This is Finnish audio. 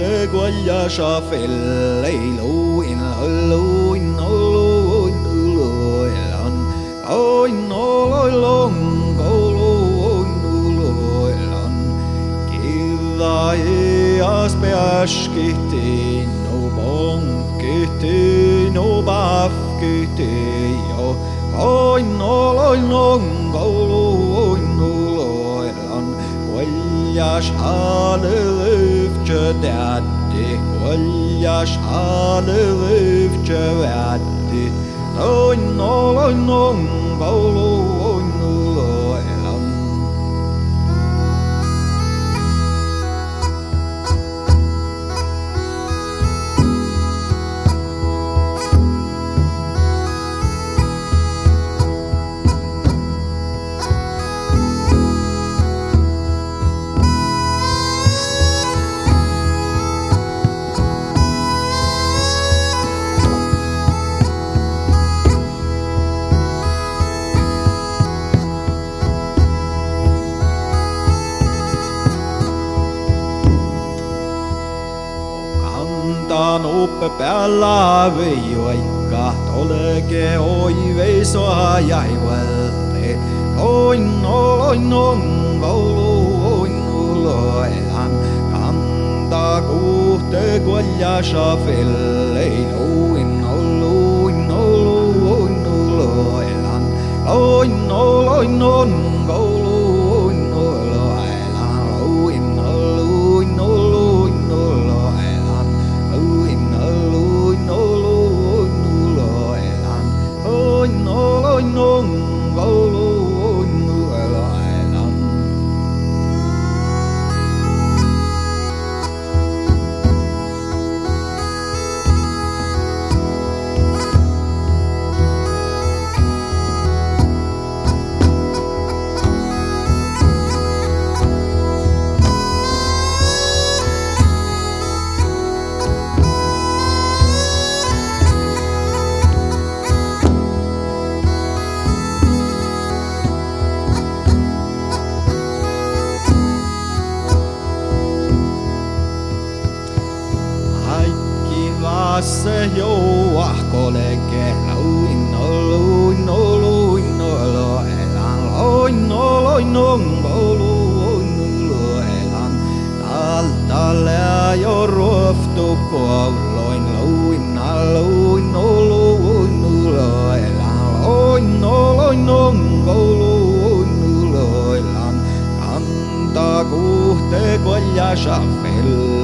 تقول في الليل وإن علو إن علو إن علو إلان إن علو إلان قولو إن علو إلان كذا ياس بياش كتين وبان كتين وباف كتين إن علو إلان قولو إن علو إلان وياش حالي çöderdi Kolyas alıp çöverdi Oyn ol oyn oyn Kantaan uppe päällä veijoikka, toleke oi veisoa jaivalle. Oin oloin on kouluin uloelan, kanta kuhte kuolja shafelle. Oin oluin oluin uloelan, oin oloin on kouluin se jouahkolle kehuin oluin oluin olo elan loin oloin oluin olo elan taltalle jo ruoftu kuolloin luin aluin oluin olo elan loin oloin oluin olo elan antaa kuhte kolja shafella